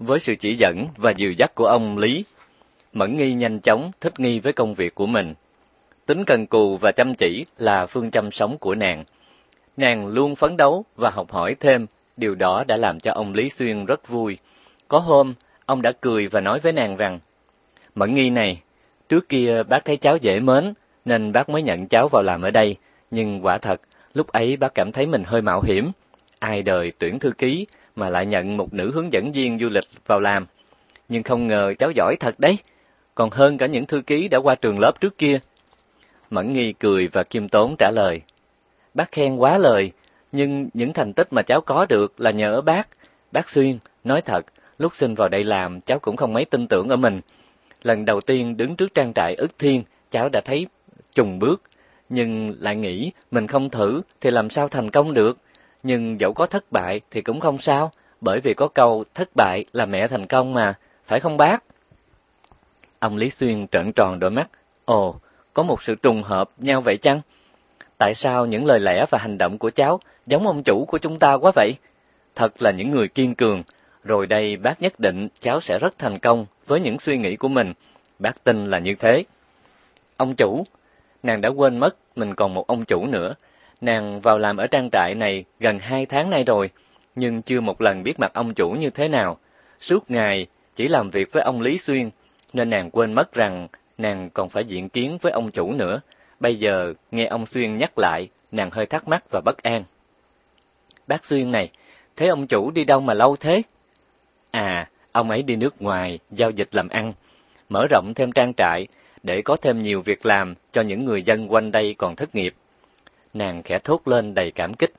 Với sự chỉ dẫn và dìu dắt của ông Lý, Mẫn Nghi nhanh chóng thích nghi với công việc của mình. Tính cần cù và chăm chỉ là phương châm sống của nàng. Nàng luôn phấn đấu và học hỏi thêm, điều đó đã làm cho ông Lý Xuyên rất vui. Có hôm, ông đã cười và nói với nàng rằng, Mẫn Nghi này, trước kia bác thấy cháu dễ mến, nên bác mới nhận cháu vào làm ở đây, nhưng quả thật, lúc ấy bác cảm thấy mình hơi mạo hiểm. Ai đời tuyển thư ký, mà lại nhận một nữ hướng dẫn viên du lịch vào làm. Nhưng không ngờ cháu giỏi thật đấy, còn hơn cả những thư ký đã qua trường lớp trước kia. Mẫn Nghi cười và kiêm tốn trả lời. Bác khen quá lời, nhưng những thành tích mà cháu có được là nhờ bác. Bác Xuyên, nói thật, lúc xin vào đây làm cháu cũng không mấy tin tưởng ở mình. Lần đầu tiên đứng trước trang trại ức thiên, cháu đã thấy trùng bước, nhưng lại nghĩ mình không thử thì làm sao thành công được nhưng dẫu có thất bại thì cũng không sao, bởi vì có câu thất bại là mẹ thành công mà, phải không bác? Ông Lý Xuyên trợn tròn đôi mắt, ồ, có một sự trùng hợp nhau vậy chăng? Tại sao những lời lẽ và hành động của cháu giống ông chủ của chúng ta quá vậy? Thật là những người kiên cường, rồi đây bác nhất định cháu sẽ rất thành công với những suy nghĩ của mình, bác tin là như thế. Ông chủ, nàng đã quên mất mình còn một ông chủ nữa, Nàng vào làm ở trang trại này gần hai tháng nay rồi, nhưng chưa một lần biết mặt ông chủ như thế nào. Suốt ngày chỉ làm việc với ông Lý Xuyên, nên nàng quên mất rằng nàng còn phải diện kiến với ông chủ nữa. Bây giờ nghe ông Xuyên nhắc lại, nàng hơi thắc mắc và bất an. Bác Xuyên này, thế ông chủ đi đâu mà lâu thế? À, ông ấy đi nước ngoài, giao dịch làm ăn, mở rộng thêm trang trại để có thêm nhiều việc làm cho những người dân quanh đây còn thất nghiệp. Nàng khẽ thốt lên đầy cảm kích.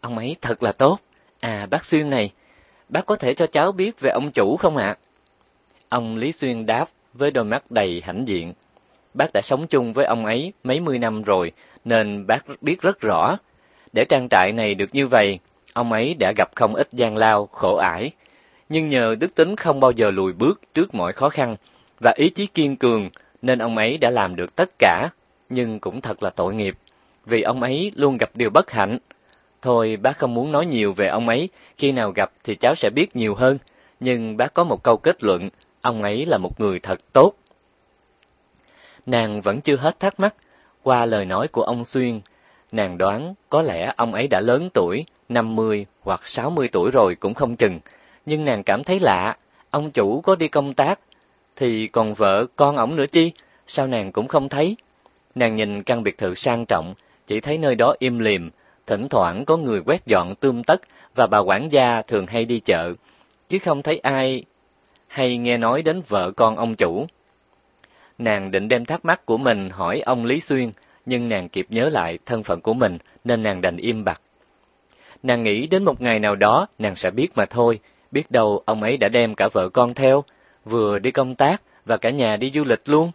Ông ấy thật là tốt. À bác Xuyên này, bác có thể cho cháu biết về ông chủ không ạ? Ông Lý Xuyên đáp với đôi mắt đầy hãnh diện. Bác đã sống chung với ông ấy mấy mươi năm rồi, nên bác biết rất rõ. Để trang trại này được như vậy, ông ấy đã gặp không ít gian lao, khổ ải. Nhưng nhờ đức tính không bao giờ lùi bước trước mọi khó khăn và ý chí kiên cường, nên ông ấy đã làm được tất cả, nhưng cũng thật là tội nghiệp vì ông ấy luôn gặp điều bất hạnh. Thôi bác không muốn nói nhiều về ông ấy, khi nào gặp thì cháu sẽ biết nhiều hơn, nhưng bác có một câu kết luận, ông ấy là một người thật tốt. Nàng vẫn chưa hết thắc mắc, qua lời nói của ông Xuyên, nàng đoán có lẽ ông ấy đã lớn tuổi, 50 hoặc 60 tuổi rồi cũng không chừng, nhưng nàng cảm thấy lạ, ông chủ có đi công tác thì còn vợ con ổng nữa chi, sao nàng cũng không thấy. Nàng nhìn căn biệt thự sang trọng, chỉ thấy nơi đó im lìm, thỉnh thoảng có người quét dọn tươm tất và bà quản gia thường hay đi chợ, chứ không thấy ai hay nghe nói đến vợ con ông chủ. Nàng định đem thắc mắc của mình hỏi ông Lý Xuyên, nhưng nàng kịp nhớ lại thân phận của mình nên nàng đành im bặt. Nàng nghĩ đến một ngày nào đó nàng sẽ biết mà thôi, biết đâu ông ấy đã đem cả vợ con theo, vừa đi công tác và cả nhà đi du lịch luôn.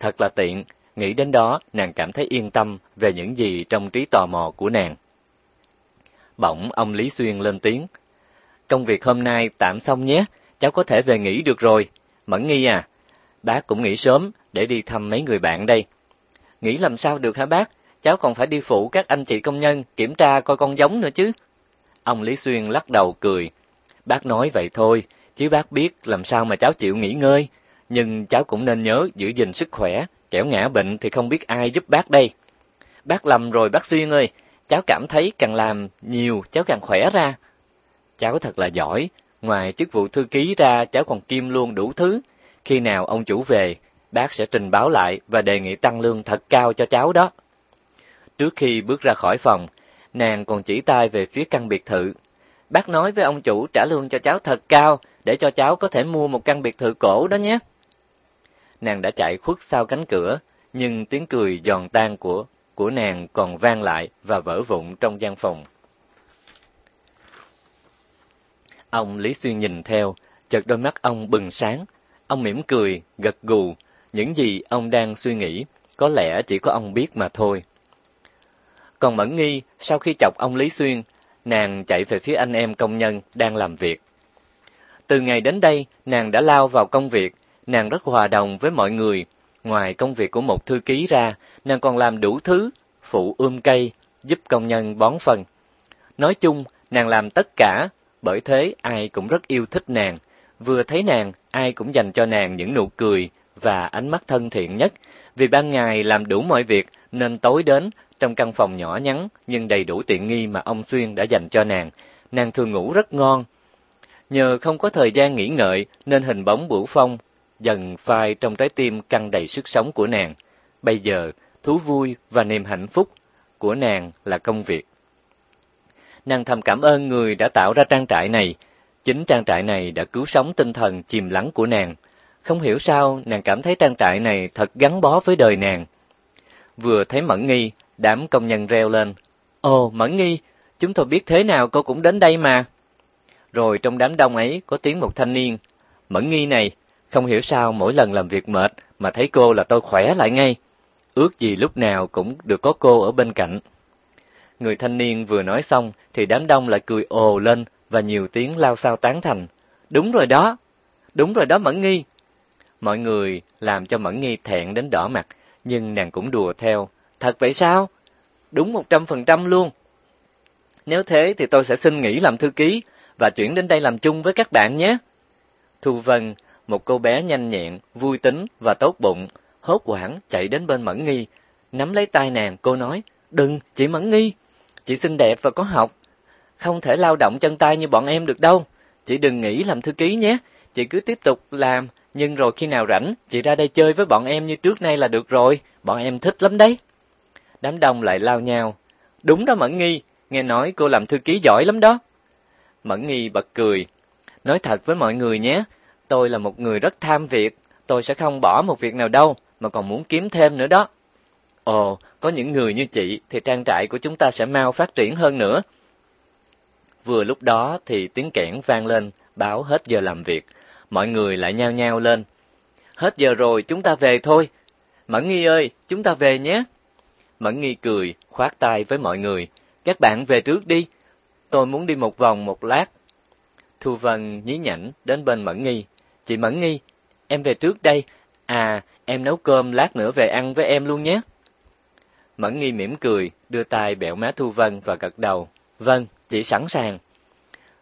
Thật là tiện, Nghĩ đến đó, nàng cảm thấy yên tâm về những gì trong trí tò mò của nàng. Bỗng ông Lý Xuyên lên tiếng. Công việc hôm nay tạm xong nhé, cháu có thể về nghỉ được rồi. Mẫn nghi à, bác cũng nghỉ sớm để đi thăm mấy người bạn đây. Nghỉ làm sao được hả bác? Cháu còn phải đi phụ các anh chị công nhân kiểm tra coi con giống nữa chứ. Ông Lý Xuyên lắc đầu cười. Bác nói vậy thôi, chứ bác biết làm sao mà cháu chịu nghỉ ngơi. Nhưng cháu cũng nên nhớ giữ gìn sức khỏe, Trẻo ngã bệnh thì không biết ai giúp bác đây. Bác lầm rồi bác Xuyên ơi, cháu cảm thấy càng làm nhiều cháu càng khỏe ra. Cháu thật là giỏi, ngoài chức vụ thư ký ra cháu còn kiêm luôn đủ thứ. Khi nào ông chủ về, bác sẽ trình báo lại và đề nghị tăng lương thật cao cho cháu đó. Trước khi bước ra khỏi phòng, nàng còn chỉ tay về phía căn biệt thự. Bác nói với ông chủ trả lương cho cháu thật cao để cho cháu có thể mua một căn biệt thự cổ đó nhé nàng đã chạy khuất sau cánh cửa, nhưng tiếng cười giòn tan của của nàng còn vang lại và vỡ vụn trong gian phòng. Ông Lý Xuyên nhìn theo, chợt đôi mắt ông bừng sáng, ông mỉm cười, gật gù, những gì ông đang suy nghĩ có lẽ chỉ có ông biết mà thôi. Còn Mẫn Nghi, sau khi chọc ông Lý Xuyên, nàng chạy về phía anh em công nhân đang làm việc. Từ ngày đến đây, nàng đã lao vào công việc, nàng rất hòa đồng với mọi người. Ngoài công việc của một thư ký ra, nàng còn làm đủ thứ, phụ ươm cây, giúp công nhân bón phân. Nói chung, nàng làm tất cả, bởi thế ai cũng rất yêu thích nàng. Vừa thấy nàng, ai cũng dành cho nàng những nụ cười và ánh mắt thân thiện nhất. Vì ban ngày làm đủ mọi việc nên tối đến trong căn phòng nhỏ nhắn nhưng đầy đủ tiện nghi mà ông Xuyên đã dành cho nàng. Nàng thường ngủ rất ngon. Nhờ không có thời gian nghỉ ngợi nên hình bóng Bửu Phong dần phai trong trái tim căng đầy sức sống của nàng. Bây giờ, thú vui và niềm hạnh phúc của nàng là công việc. Nàng thầm cảm ơn người đã tạo ra trang trại này. Chính trang trại này đã cứu sống tinh thần chìm lắng của nàng. Không hiểu sao nàng cảm thấy trang trại này thật gắn bó với đời nàng. Vừa thấy Mẫn Nghi, đám công nhân reo lên. Ồ, Mẫn Nghi, chúng tôi biết thế nào cô cũng đến đây mà. Rồi trong đám đông ấy có tiếng một thanh niên. Mẫn Nghi này, không hiểu sao mỗi lần làm việc mệt mà thấy cô là tôi khỏe lại ngay. Ước gì lúc nào cũng được có cô ở bên cạnh. Người thanh niên vừa nói xong thì đám đông lại cười ồ lên và nhiều tiếng lao sao tán thành. Đúng rồi đó, đúng rồi đó Mẫn Nghi. Mọi người làm cho Mẫn Nghi thẹn đến đỏ mặt, nhưng nàng cũng đùa theo. Thật vậy sao? Đúng 100% luôn. Nếu thế thì tôi sẽ xin nghỉ làm thư ký và chuyển đến đây làm chung với các bạn nhé. Thu Vân một cô bé nhanh nhẹn, vui tính và tốt bụng, hốt hoảng chạy đến bên Mẫn Nghi, nắm lấy tay nàng, cô nói: "Đừng, chị Mẫn Nghi, chị xinh đẹp và có học, không thể lao động chân tay như bọn em được đâu. Chị đừng nghĩ làm thư ký nhé, chị cứ tiếp tục làm, nhưng rồi khi nào rảnh, chị ra đây chơi với bọn em như trước nay là được rồi, bọn em thích lắm đấy." Đám đông lại lao nhào, "Đúng đó Mẫn Nghi, nghe nói cô làm thư ký giỏi lắm đó." Mẫn Nghi bật cười, "Nói thật với mọi người nhé, Tôi là một người rất tham việc, tôi sẽ không bỏ một việc nào đâu, mà còn muốn kiếm thêm nữa đó. Ồ, có những người như chị thì trang trại của chúng ta sẽ mau phát triển hơn nữa. Vừa lúc đó thì tiếng kẽn vang lên, báo hết giờ làm việc. Mọi người lại nhao nhao lên. Hết giờ rồi, chúng ta về thôi. Mẫn Nghi ơi, chúng ta về nhé. Mẫn Nghi cười, khoát tay với mọi người. Các bạn về trước đi. Tôi muốn đi một vòng một lát. Thu Vân nhí nhảnh đến bên Mẫn Nghi, Chị Mẫn Nghi, em về trước đây, à, em nấu cơm lát nữa về ăn với em luôn nhé. Mẫn Nghi mỉm cười, đưa tay bẹo má Thu Vân và gật đầu. Vâng, chị sẵn sàng.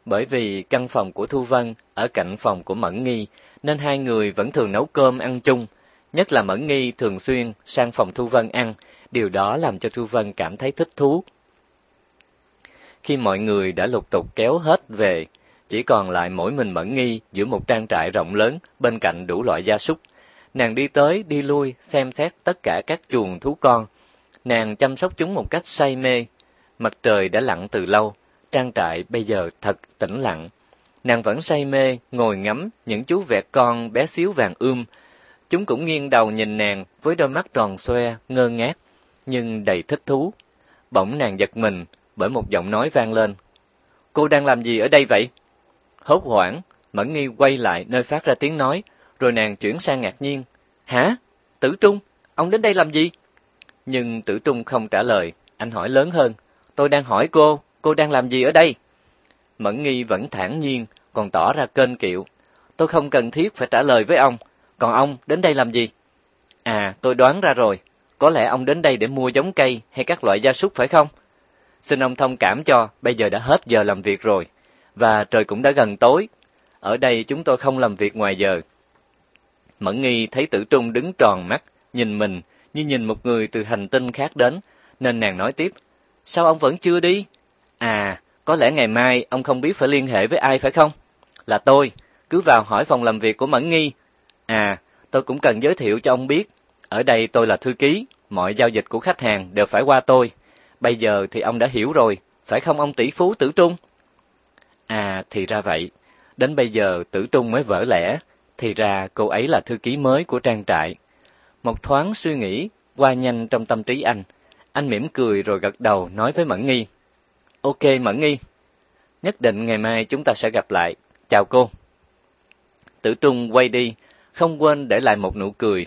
Bởi vì căn phòng của Thu Vân ở cạnh phòng của Mẫn Nghi, nên hai người vẫn thường nấu cơm ăn chung. Nhất là Mẫn Nghi thường xuyên sang phòng Thu Vân ăn, điều đó làm cho Thu Vân cảm thấy thích thú. Khi mọi người đã lục tục kéo hết về, chỉ còn lại mỗi mình Mẫn Nghi giữa một trang trại rộng lớn bên cạnh đủ loại gia súc. Nàng đi tới đi lui xem xét tất cả các chuồng thú con. Nàng chăm sóc chúng một cách say mê. Mặt trời đã lặn từ lâu, trang trại bây giờ thật tĩnh lặng. Nàng vẫn say mê ngồi ngắm những chú vẹt con bé xíu vàng ươm. Chúng cũng nghiêng đầu nhìn nàng với đôi mắt tròn xoe, ngơ ngác nhưng đầy thích thú. Bỗng nàng giật mình bởi một giọng nói vang lên. "Cô đang làm gì ở đây vậy?" Hốt hoảng, Mẫn Nghi quay lại nơi phát ra tiếng nói, rồi nàng chuyển sang ngạc nhiên. Hả? Tử Trung? Ông đến đây làm gì? Nhưng Tử Trung không trả lời, anh hỏi lớn hơn. Tôi đang hỏi cô, cô đang làm gì ở đây? Mẫn Nghi vẫn thản nhiên, còn tỏ ra kênh kiệu. Tôi không cần thiết phải trả lời với ông, còn ông đến đây làm gì? À, tôi đoán ra rồi, có lẽ ông đến đây để mua giống cây hay các loại gia súc phải không? Xin ông thông cảm cho, bây giờ đã hết giờ làm việc rồi và trời cũng đã gần tối. Ở đây chúng tôi không làm việc ngoài giờ. Mẫn Nghi thấy Tử Trung đứng tròn mắt, nhìn mình như nhìn một người từ hành tinh khác đến, nên nàng nói tiếp: "Sao ông vẫn chưa đi? À, có lẽ ngày mai ông không biết phải liên hệ với ai phải không? Là tôi, cứ vào hỏi phòng làm việc của Mẫn Nghi. À, tôi cũng cần giới thiệu cho ông biết, ở đây tôi là thư ký, mọi giao dịch của khách hàng đều phải qua tôi. Bây giờ thì ông đã hiểu rồi, phải không ông tỷ phú Tử Trung?" À, thì ra vậy. Đến bây giờ tử trung mới vỡ lẽ, thì ra cô ấy là thư ký mới của trang trại. Một thoáng suy nghĩ qua nhanh trong tâm trí anh, anh mỉm cười rồi gật đầu nói với Mẫn Nghi. Ok Mẫn Nghi, nhất định ngày mai chúng ta sẽ gặp lại. Chào cô. Tử Trung quay đi, không quên để lại một nụ cười.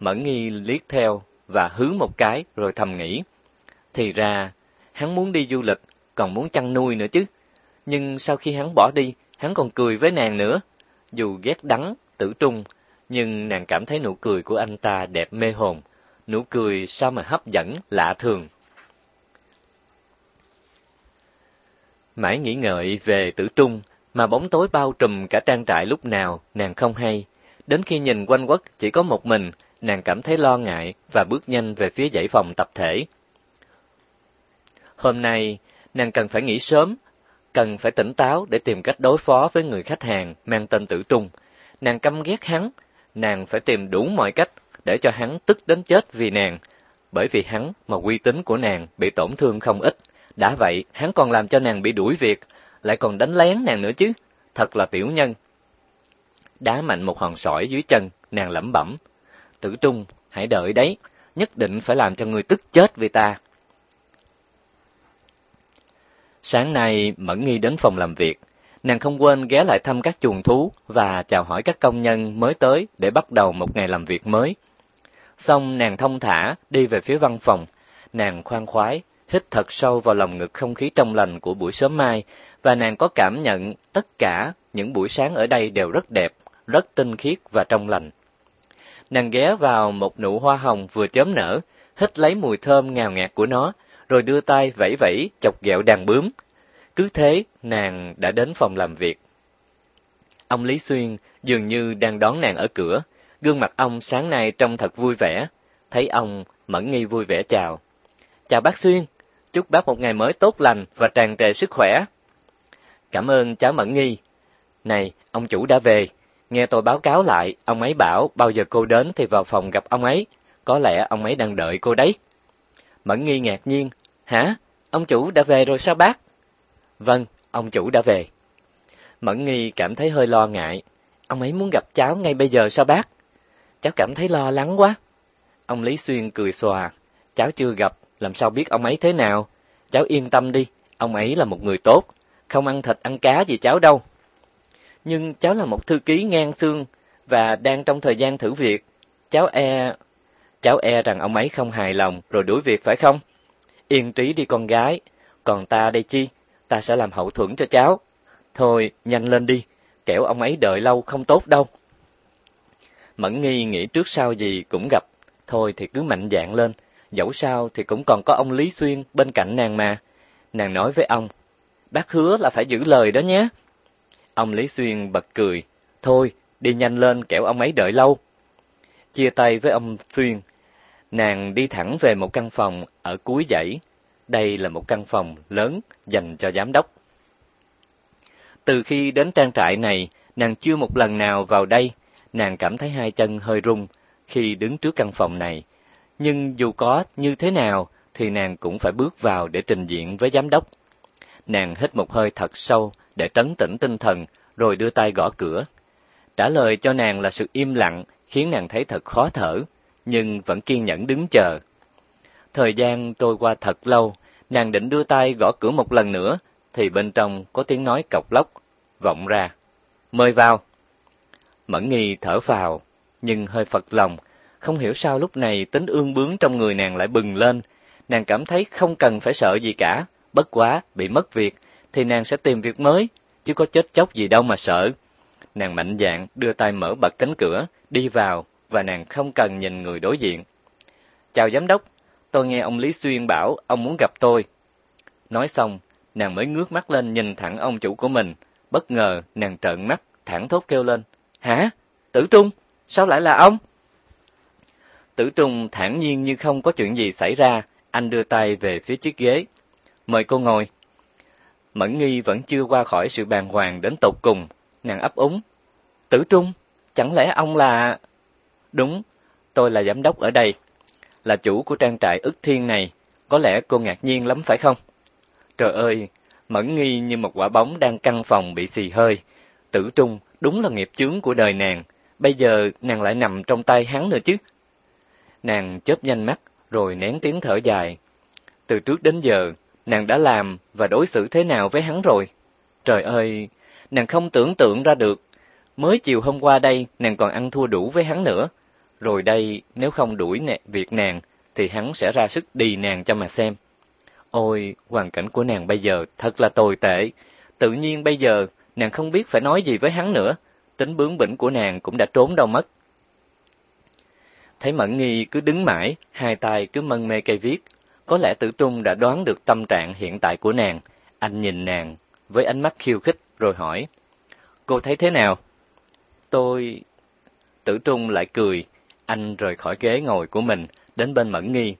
Mẫn Nghi liếc theo và hứa một cái rồi thầm nghĩ. Thì ra, hắn muốn đi du lịch, còn muốn chăn nuôi nữa chứ nhưng sau khi hắn bỏ đi, hắn còn cười với nàng nữa. Dù ghét đắng, tử trung, nhưng nàng cảm thấy nụ cười của anh ta đẹp mê hồn, nụ cười sao mà hấp dẫn lạ thường. Mãi nghĩ ngợi về tử trung, mà bóng tối bao trùm cả trang trại lúc nào, nàng không hay. Đến khi nhìn quanh quất chỉ có một mình, nàng cảm thấy lo ngại và bước nhanh về phía dãy phòng tập thể. Hôm nay, nàng cần phải nghỉ sớm cần phải tỉnh táo để tìm cách đối phó với người khách hàng mang tên Tử Trung. Nàng căm ghét hắn, nàng phải tìm đủ mọi cách để cho hắn tức đến chết vì nàng, bởi vì hắn mà uy tín của nàng bị tổn thương không ít. Đã vậy, hắn còn làm cho nàng bị đuổi việc, lại còn đánh lén nàng nữa chứ, thật là tiểu nhân. Đá mạnh một hòn sỏi dưới chân, nàng lẩm bẩm, "Tử Trung, hãy đợi đấy, nhất định phải làm cho người tức chết vì ta." Sáng nay Mẫn Nghi đến phòng làm việc, nàng không quên ghé lại thăm các chuồng thú và chào hỏi các công nhân mới tới để bắt đầu một ngày làm việc mới. Xong nàng thông thả đi về phía văn phòng, nàng khoan khoái hít thật sâu vào lòng ngực không khí trong lành của buổi sớm mai và nàng có cảm nhận tất cả những buổi sáng ở đây đều rất đẹp, rất tinh khiết và trong lành. Nàng ghé vào một nụ hoa hồng vừa chớm nở, hít lấy mùi thơm ngào ngạt của nó rồi đưa tay vẫy vẫy chọc ghẹo đàn bướm. Cứ thế, nàng đã đến phòng làm việc. Ông Lý Xuyên dường như đang đón nàng ở cửa, gương mặt ông sáng nay trông thật vui vẻ. Thấy ông, Mẫn Nghi vui vẻ chào. Chào bác Xuyên, chúc bác một ngày mới tốt lành và tràn trề sức khỏe. Cảm ơn cháu Mẫn Nghi. Này, ông chủ đã về. Nghe tôi báo cáo lại, ông ấy bảo bao giờ cô đến thì vào phòng gặp ông ấy. Có lẽ ông ấy đang đợi cô đấy. Mẫn Nghi ngạc nhiên, Hả? Ông chủ đã về rồi sao bác? Vâng, ông chủ đã về. Mẫn Nghi cảm thấy hơi lo ngại. Ông ấy muốn gặp cháu ngay bây giờ sao bác? Cháu cảm thấy lo lắng quá. Ông Lý Xuyên cười xòa. Cháu chưa gặp, làm sao biết ông ấy thế nào? Cháu yên tâm đi, ông ấy là một người tốt. Không ăn thịt ăn cá gì cháu đâu. Nhưng cháu là một thư ký ngang xương và đang trong thời gian thử việc. Cháu e... Cháu e rằng ông ấy không hài lòng rồi đuổi việc phải không? Yên trí đi con gái, còn ta đây chi, ta sẽ làm hậu thuẫn cho cháu. Thôi, nhanh lên đi, kẻo ông ấy đợi lâu không tốt đâu. Mẫn nghi nghĩ trước sau gì cũng gặp, thôi thì cứ mạnh dạn lên, dẫu sao thì cũng còn có ông Lý Xuyên bên cạnh nàng mà. Nàng nói với ông, bác hứa là phải giữ lời đó nhé. Ông Lý Xuyên bật cười, thôi, đi nhanh lên kẻo ông ấy đợi lâu. Chia tay với ông Xuyên, Nàng đi thẳng về một căn phòng ở cuối dãy. Đây là một căn phòng lớn dành cho giám đốc. Từ khi đến trang trại này, nàng chưa một lần nào vào đây. Nàng cảm thấy hai chân hơi rung khi đứng trước căn phòng này. Nhưng dù có như thế nào, thì nàng cũng phải bước vào để trình diện với giám đốc. Nàng hít một hơi thật sâu để trấn tĩnh tinh thần, rồi đưa tay gõ cửa. Trả lời cho nàng là sự im lặng, khiến nàng thấy thật khó thở nhưng vẫn kiên nhẫn đứng chờ. Thời gian trôi qua thật lâu, nàng định đưa tay gõ cửa một lần nữa, thì bên trong có tiếng nói cọc lóc, vọng ra. Mời vào. Mẫn nghi thở vào nhưng hơi phật lòng, không hiểu sao lúc này tính ương bướng trong người nàng lại bừng lên. Nàng cảm thấy không cần phải sợ gì cả, bất quá bị mất việc thì nàng sẽ tìm việc mới, chứ có chết chóc gì đâu mà sợ. Nàng mạnh dạn đưa tay mở bật cánh cửa, đi vào, và nàng không cần nhìn người đối diện. "Chào giám đốc, tôi nghe ông Lý Xuyên bảo ông muốn gặp tôi." Nói xong, nàng mới ngước mắt lên nhìn thẳng ông chủ của mình, bất ngờ nàng trợn mắt, thẳng thốt kêu lên: "Hả? Tử Trung, sao lại là ông?" Tử Trung thản nhiên như không có chuyện gì xảy ra, anh đưa tay về phía chiếc ghế. "Mời cô ngồi." Mẫn Nghi vẫn chưa qua khỏi sự bàng hoàng đến tột cùng, nàng ấp úng. "Tử Trung, chẳng lẽ ông là Đúng, tôi là giám đốc ở đây, là chủ của trang trại ức thiên này, có lẽ cô ngạc nhiên lắm phải không? Trời ơi, mẫn nghi như một quả bóng đang căng phòng bị xì hơi. Tử Trung đúng là nghiệp chướng của đời nàng, bây giờ nàng lại nằm trong tay hắn nữa chứ. Nàng chớp nhanh mắt rồi nén tiếng thở dài. Từ trước đến giờ, nàng đã làm và đối xử thế nào với hắn rồi? Trời ơi, nàng không tưởng tượng ra được. Mới chiều hôm qua đây, nàng còn ăn thua đủ với hắn nữa. Rồi đây, nếu không đuổi nè, việc nàng, thì hắn sẽ ra sức đi nàng cho mà xem. Ôi, hoàn cảnh của nàng bây giờ thật là tồi tệ. Tự nhiên bây giờ, nàng không biết phải nói gì với hắn nữa. Tính bướng bỉnh của nàng cũng đã trốn đâu mất. Thấy Mẫn Nghi cứ đứng mãi, hai tay cứ mân mê cây viết. Có lẽ Tử Trung đã đoán được tâm trạng hiện tại của nàng. Anh nhìn nàng với ánh mắt khiêu khích rồi hỏi. Cô thấy thế nào? Tôi... Tử Trung lại cười, anh rời khỏi ghế ngồi của mình, đến bên Mẫn Nghi.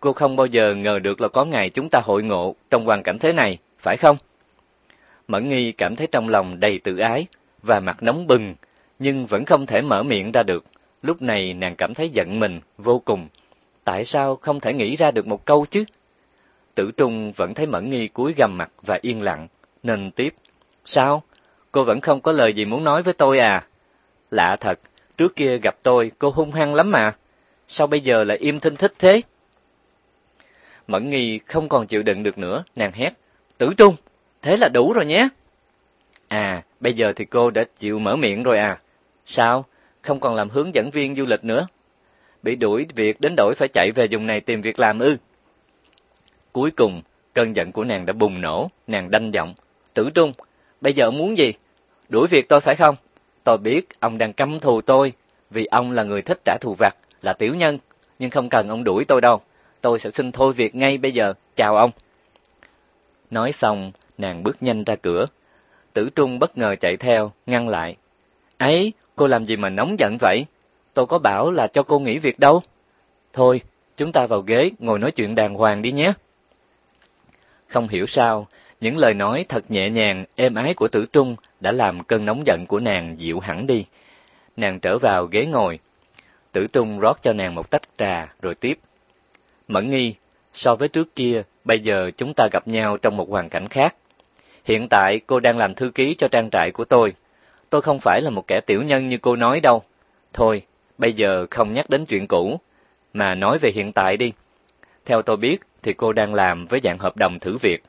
Cô không bao giờ ngờ được là có ngày chúng ta hội ngộ trong hoàn cảnh thế này, phải không? Mẫn Nghi cảm thấy trong lòng đầy tự ái và mặt nóng bừng, nhưng vẫn không thể mở miệng ra được. Lúc này nàng cảm thấy giận mình vô cùng. Tại sao không thể nghĩ ra được một câu chứ? Tử Trung vẫn thấy Mẫn Nghi cúi gằm mặt và yên lặng, nên tiếp. Sao? Cô vẫn không có lời gì muốn nói với tôi à? Lạ thật, Trước kia gặp tôi, cô hung hăng lắm mà. Sao bây giờ lại im thinh thích thế? Mẫn nghi không còn chịu đựng được nữa, nàng hét. Tử trung, thế là đủ rồi nhé. À, bây giờ thì cô đã chịu mở miệng rồi à. Sao? Không còn làm hướng dẫn viên du lịch nữa. Bị đuổi việc đến đổi phải chạy về vùng này tìm việc làm ư. Cuối cùng, cơn giận của nàng đã bùng nổ, nàng đanh giọng. Tử trung, bây giờ muốn gì? Đuổi việc tôi phải không? Tôi biết ông đang căm thù tôi, vì ông là người thích trả thù vặt, là tiểu nhân, nhưng không cần ông đuổi tôi đâu. Tôi sẽ xin thôi việc ngay bây giờ. Chào ông. Nói xong, nàng bước nhanh ra cửa. Tử Trung bất ngờ chạy theo, ngăn lại. "Ấy, cô làm gì mà nóng giận vậy? Tôi có bảo là cho cô nghỉ việc đâu. Thôi, chúng ta vào ghế ngồi nói chuyện đàng hoàng đi nhé." Không hiểu sao, những lời nói thật nhẹ nhàng, êm ái của Tử Trung đã làm cơn nóng giận của nàng dịu hẳn đi. Nàng trở vào ghế ngồi. Tử Trung rót cho nàng một tách trà rồi tiếp. Mẫn nghi, so với trước kia, bây giờ chúng ta gặp nhau trong một hoàn cảnh khác. Hiện tại cô đang làm thư ký cho trang trại của tôi. Tôi không phải là một kẻ tiểu nhân như cô nói đâu. Thôi, bây giờ không nhắc đến chuyện cũ, mà nói về hiện tại đi. Theo tôi biết thì cô đang làm với dạng hợp đồng thử việc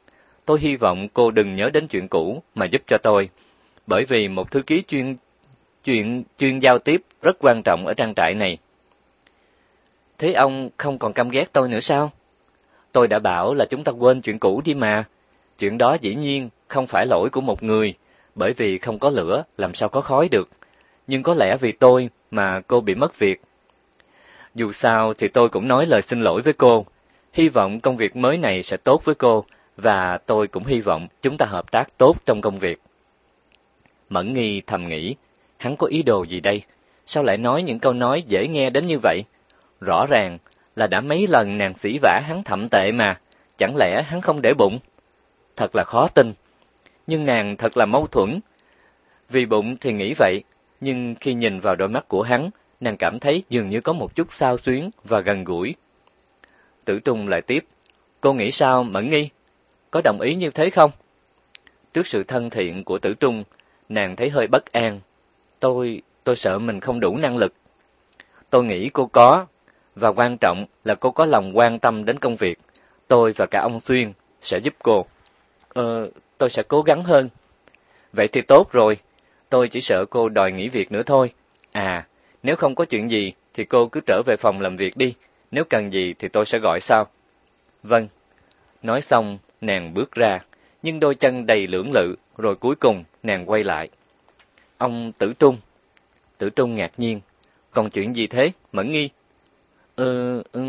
tôi hy vọng cô đừng nhớ đến chuyện cũ mà giúp cho tôi, bởi vì một thư ký chuyên chuyện chuyên giao tiếp rất quan trọng ở trang trại này. Thế ông không còn căm ghét tôi nữa sao? Tôi đã bảo là chúng ta quên chuyện cũ đi mà. Chuyện đó dĩ nhiên không phải lỗi của một người, bởi vì không có lửa làm sao có khói được. Nhưng có lẽ vì tôi mà cô bị mất việc. Dù sao thì tôi cũng nói lời xin lỗi với cô, hy vọng công việc mới này sẽ tốt với cô và tôi cũng hy vọng chúng ta hợp tác tốt trong công việc. Mẫn nghi thầm nghĩ, hắn có ý đồ gì đây? Sao lại nói những câu nói dễ nghe đến như vậy? Rõ ràng là đã mấy lần nàng sĩ vả hắn thậm tệ mà, chẳng lẽ hắn không để bụng? Thật là khó tin. Nhưng nàng thật là mâu thuẫn. Vì bụng thì nghĩ vậy, nhưng khi nhìn vào đôi mắt của hắn, nàng cảm thấy dường như có một chút sao xuyến và gần gũi. Tử Trung lại tiếp, cô nghĩ sao Mẫn Nghi? có đồng ý như thế không? Trước sự thân thiện của tử trung, nàng thấy hơi bất an. Tôi, tôi sợ mình không đủ năng lực. Tôi nghĩ cô có, và quan trọng là cô có lòng quan tâm đến công việc. Tôi và cả ông Xuyên sẽ giúp cô. Ờ, tôi sẽ cố gắng hơn. Vậy thì tốt rồi, tôi chỉ sợ cô đòi nghỉ việc nữa thôi. À, nếu không có chuyện gì thì cô cứ trở về phòng làm việc đi, nếu cần gì thì tôi sẽ gọi sau. Vâng. Nói xong, Nàng bước ra, nhưng đôi chân đầy lưỡng lự, rồi cuối cùng nàng quay lại. Ông Tử Trung. Tử Trung ngạc nhiên. Còn chuyện gì thế, Mẫn Nghi? Ờ, ừ,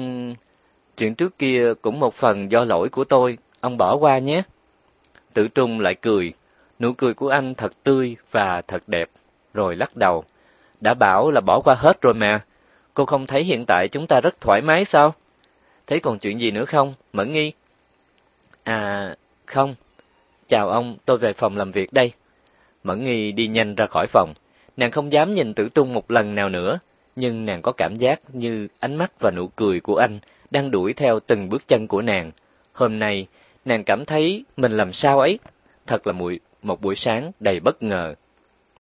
chuyện trước kia cũng một phần do lỗi của tôi, ông bỏ qua nhé. Tử Trung lại cười, nụ cười của anh thật tươi và thật đẹp, rồi lắc đầu. Đã bảo là bỏ qua hết rồi mà, cô không thấy hiện tại chúng ta rất thoải mái sao? Thế còn chuyện gì nữa không, Mẫn Nghi? À, không. Chào ông, tôi về phòng làm việc đây. Mẫn nghi đi nhanh ra khỏi phòng. Nàng không dám nhìn tử trung một lần nào nữa, nhưng nàng có cảm giác như ánh mắt và nụ cười của anh đang đuổi theo từng bước chân của nàng. Hôm nay, nàng cảm thấy mình làm sao ấy. Thật là một buổi sáng đầy bất ngờ.